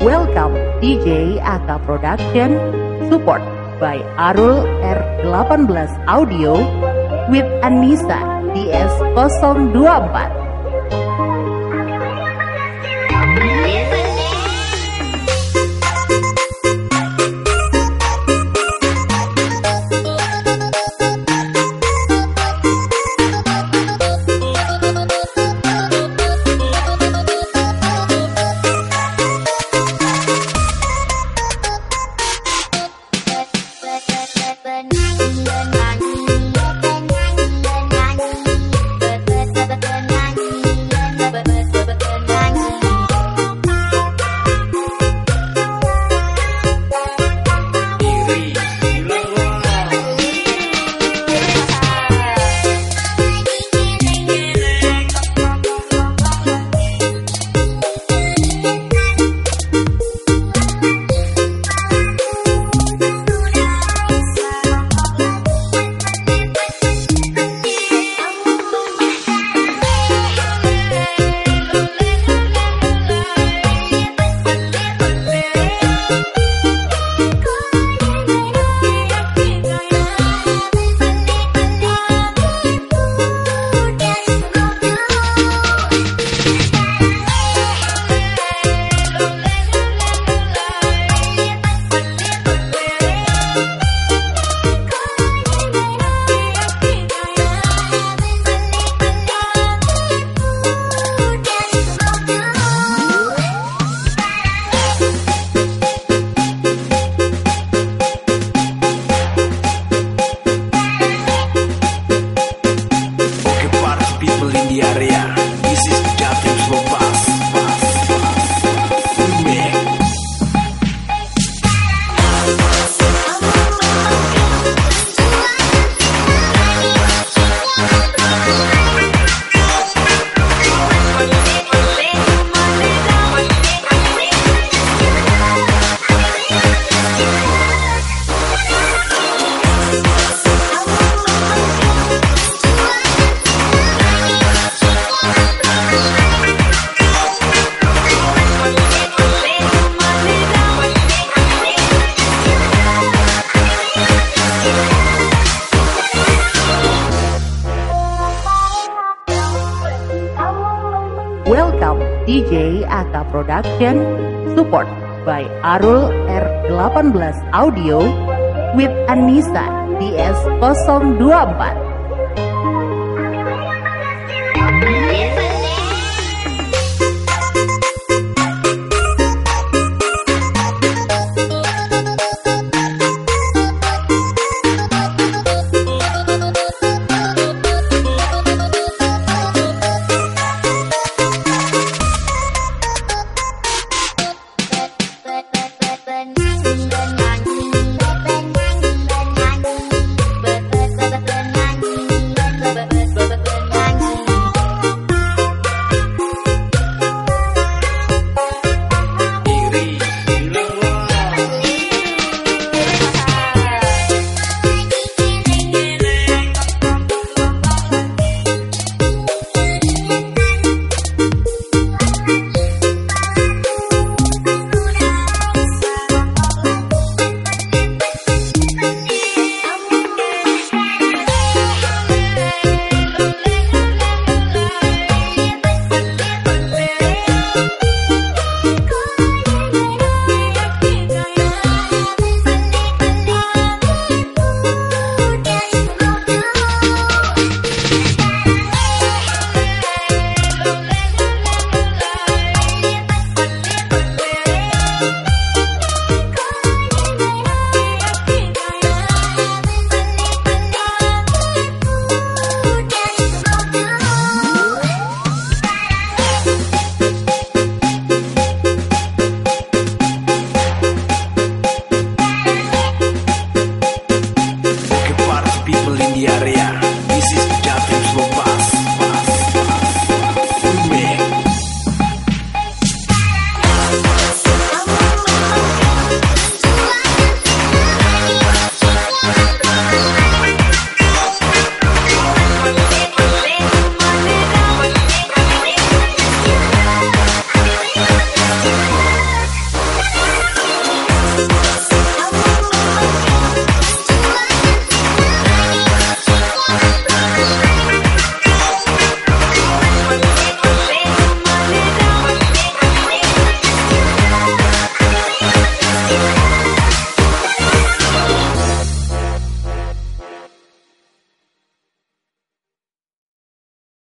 Welcome DJ Aka Production Support by Arul R18 Audio with Anissa DS024 Welcome DJ Aka Production Support by Arul R18 Audio with Anissa DS024 Bye.